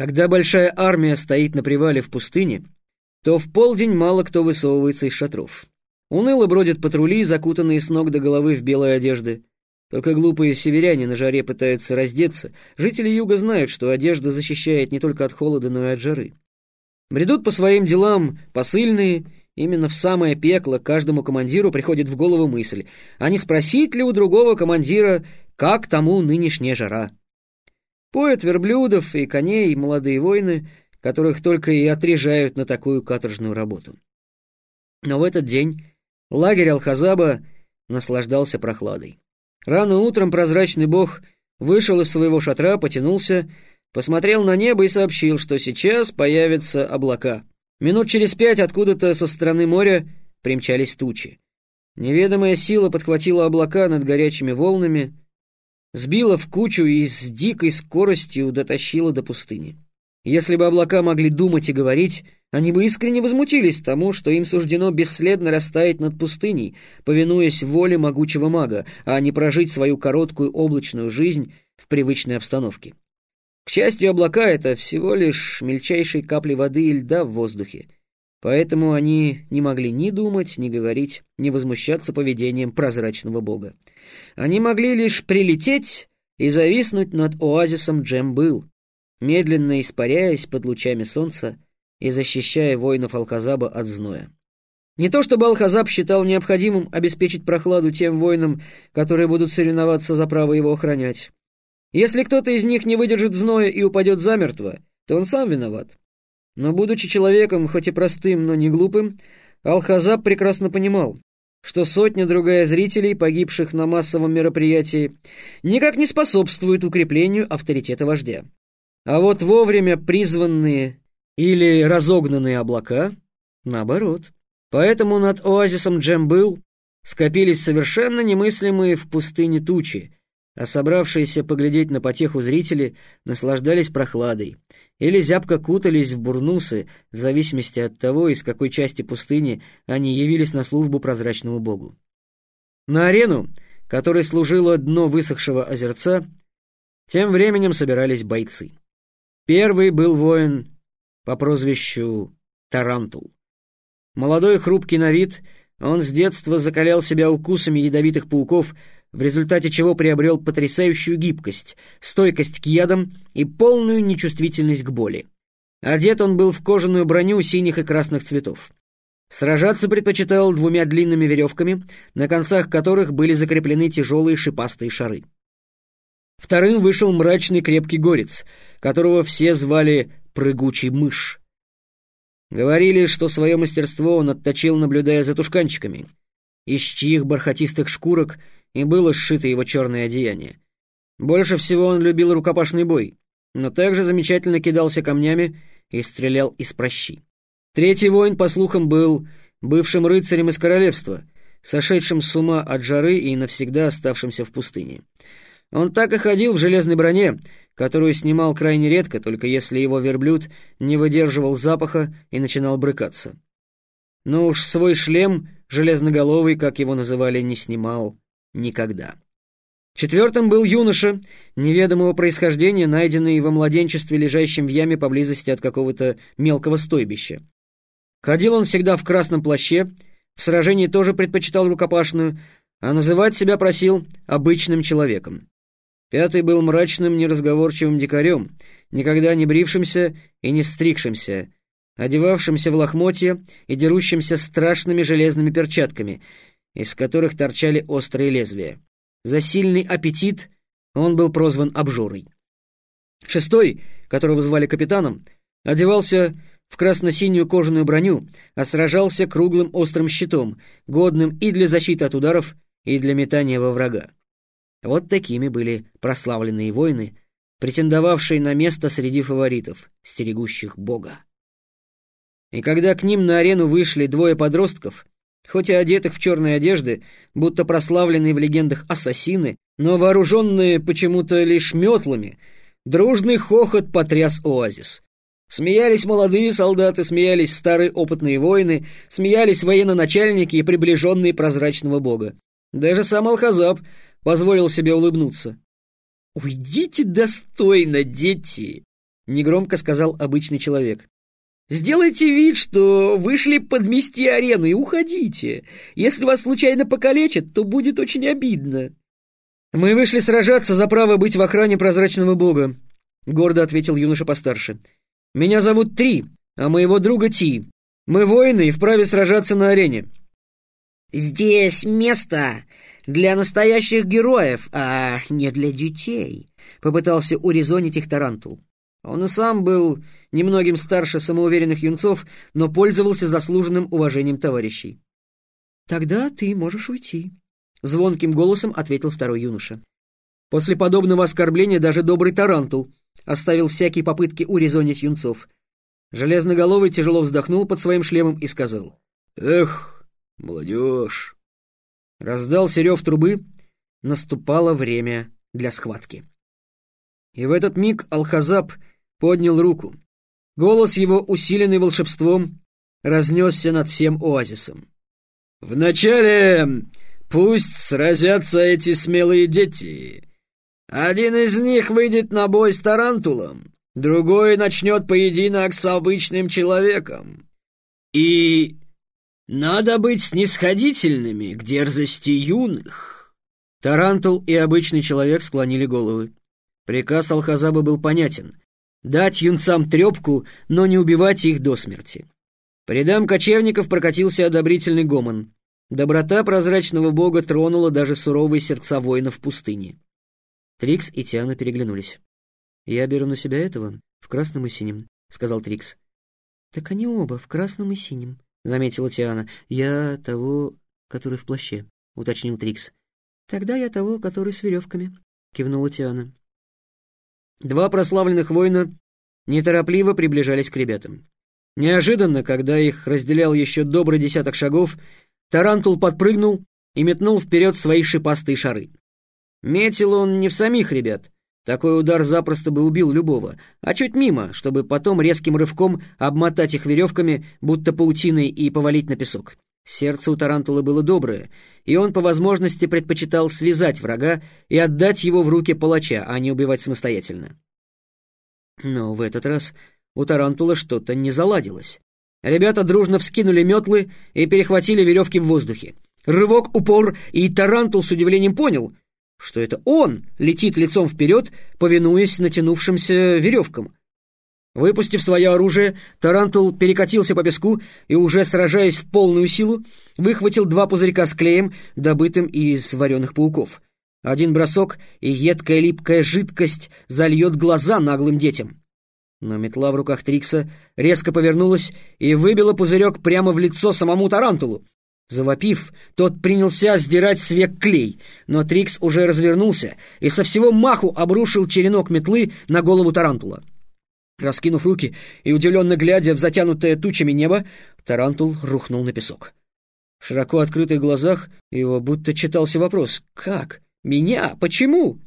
Когда большая армия стоит на привале в пустыне, то в полдень мало кто высовывается из шатров. Уныло бродят патрули, закутанные с ног до головы в белые одежды. Только глупые северяне на жаре пытаются раздеться. Жители юга знают, что одежда защищает не только от холода, но и от жары. Бредут по своим делам посыльные. Именно в самое пекло каждому командиру приходит в голову мысль, а не спросить ли у другого командира, как тому нынешняя жара. Поют верблюдов и коней молодые воины, которых только и отрежают на такую каторжную работу. Но в этот день лагерь Алхазаба наслаждался прохладой. Рано утром прозрачный бог вышел из своего шатра, потянулся, посмотрел на небо и сообщил, что сейчас появятся облака. Минут через пять откуда-то со стороны моря примчались тучи. Неведомая сила подхватила облака над горячими волнами, сбила в кучу и с дикой скоростью дотащила до пустыни. Если бы облака могли думать и говорить, они бы искренне возмутились тому, что им суждено бесследно растаять над пустыней, повинуясь воле могучего мага, а не прожить свою короткую облачную жизнь в привычной обстановке. К счастью, облака — это всего лишь мельчайшие капли воды и льда в воздухе, поэтому они не могли ни думать, ни говорить, ни возмущаться поведением прозрачного бога. Они могли лишь прилететь и зависнуть над оазисом Джембыл, медленно испаряясь под лучами солнца и защищая воинов Алхазаба от зноя. Не то чтобы Алхазаб считал необходимым обеспечить прохладу тем воинам, которые будут соревноваться за право его охранять. Если кто-то из них не выдержит зноя и упадет замертво, то он сам виноват. Но, будучи человеком, хоть и простым, но не глупым, Алхазаб прекрасно понимал, что сотня-другая зрителей, погибших на массовом мероприятии, никак не способствует укреплению авторитета вождя. А вот вовремя призванные или разогнанные облака — наоборот. Поэтому над оазисом Джембыл скопились совершенно немыслимые в пустыне тучи, а собравшиеся поглядеть на потеху зрители наслаждались прохладой или зябко кутались в бурнусы, в зависимости от того, из какой части пустыни они явились на службу прозрачному богу. На арену, которой служило дно высохшего озерца, тем временем собирались бойцы. Первый был воин по прозвищу Тарантул. Молодой хрупкий на вид, он с детства закалял себя укусами ядовитых пауков, в результате чего приобрел потрясающую гибкость, стойкость к ядам и полную нечувствительность к боли. Одет он был в кожаную броню синих и красных цветов. Сражаться предпочитал двумя длинными веревками, на концах которых были закреплены тяжелые шипастые шары. Вторым вышел мрачный крепкий горец, которого все звали «прыгучий мышь». Говорили, что свое мастерство он отточил, наблюдая за тушканчиками, из чьих бархатистых шкурок и было сшито его черное одеяние. Больше всего он любил рукопашный бой, но также замечательно кидался камнями и стрелял из прощи. Третий воин, по слухам, был бывшим рыцарем из королевства, сошедшим с ума от жары и навсегда оставшимся в пустыне. Он так и ходил в железной броне, которую снимал крайне редко, только если его верблюд не выдерживал запаха и начинал брыкаться. Но уж свой шлем, железноголовый, как его называли, не снимал никогда. Четвертым был юноша, неведомого происхождения, найденный во младенчестве, лежащим в яме поблизости от какого-то мелкого стойбища. Ходил он всегда в красном плаще, в сражении тоже предпочитал рукопашную, а называть себя просил обычным человеком. Пятый был мрачным, неразговорчивым дикарем, никогда не брившимся и не стригшимся, одевавшимся в лохмотья и дерущимся страшными железными перчатками, из которых торчали острые лезвия. За сильный аппетит он был прозван обжорой. Шестой, которого звали капитаном, одевался в красно-синюю кожаную броню, а сражался круглым острым щитом, годным и для защиты от ударов, и для метания во врага. Вот такими были прославленные воины, претендовавшие на место среди фаворитов, стерегущих Бога. И когда к ним на арену вышли двое подростков, хоть и одетых в черные одежды, будто прославленные в легендах ассасины, но вооруженные почему-то лишь метлами, дружный хохот потряс оазис. Смеялись молодые солдаты, смеялись старые опытные воины, смеялись военно-начальники и приближенные прозрачного бога. Даже сам Алхазаб позволил себе улыбнуться. «Уйдите достойно, дети!» негромко сказал обычный человек. «Сделайте вид, что вышли подмести арену и уходите. Если вас случайно покалечат, то будет очень обидно». «Мы вышли сражаться за право быть в охране прозрачного бога», — гордо ответил юноша постарше. «Меня зовут Три, а моего друга Ти. Мы воины и вправе сражаться на арене». «Здесь место для настоящих героев, а не для детей», — попытался урезонить их Тарантул. Он и сам был немногим старше самоуверенных юнцов, но пользовался заслуженным уважением товарищей. «Тогда ты можешь уйти», — звонким голосом ответил второй юноша. После подобного оскорбления даже добрый Тарантул оставил всякие попытки урезонить юнцов. Железноголовый тяжело вздохнул под своим шлемом и сказал «Эх, молодежь!» Раздался рев трубы, наступало время для схватки. И в этот миг Алхазаб поднял руку. Голос его, усиленный волшебством, разнесся над всем оазисом. «Вначале пусть сразятся эти смелые дети. Один из них выйдет на бой с Тарантулом, другой начнет поединок с обычным человеком. И надо быть снисходительными к дерзости юных». Тарантул и обычный человек склонили головы. Приказ Алхазаба был понятен — дать юнцам трепку, но не убивать их до смерти. По рядам кочевников прокатился одобрительный гомон. Доброта прозрачного бога тронула даже суровые сердца воинов пустыни. Трикс и Тиана переглянулись. «Я беру на себя этого, в красном и синем», — сказал Трикс. «Так они оба в красном и синем», — заметила Тиана. «Я того, который в плаще», — уточнил Трикс. «Тогда я того, который с веревками», — кивнула Тиана. Два прославленных воина неторопливо приближались к ребятам. Неожиданно, когда их разделял еще добрый десяток шагов, Тарантул подпрыгнул и метнул вперед свои шипастые шары. Метил он не в самих ребят. Такой удар запросто бы убил любого, а чуть мимо, чтобы потом резким рывком обмотать их веревками, будто паутиной, и повалить на песок. Сердце у Тарантула было доброе, и он по возможности предпочитал связать врага и отдать его в руки палача, а не убивать самостоятельно. Но в этот раз у Тарантула что-то не заладилось. Ребята дружно вскинули метлы и перехватили веревки в воздухе. Рывок, упор, и Тарантул с удивлением понял, что это он летит лицом вперед, повинуясь натянувшимся веревкам. Выпустив свое оружие, Тарантул перекатился по песку и, уже сражаясь в полную силу, выхватил два пузырька с клеем, добытым из вареных пауков. Один бросок, и едкая липкая жидкость зальет глаза наглым детям. Но метла в руках Трикса резко повернулась и выбила пузырек прямо в лицо самому Тарантулу. Завопив, тот принялся сдирать с век клей, но Трикс уже развернулся и со всего маху обрушил черенок метлы на голову Тарантула. Раскинув руки и удивленно глядя в затянутое тучами небо, Тарантул рухнул на песок. В широко открытых глазах его будто читался вопрос «Как? Меня? Почему?»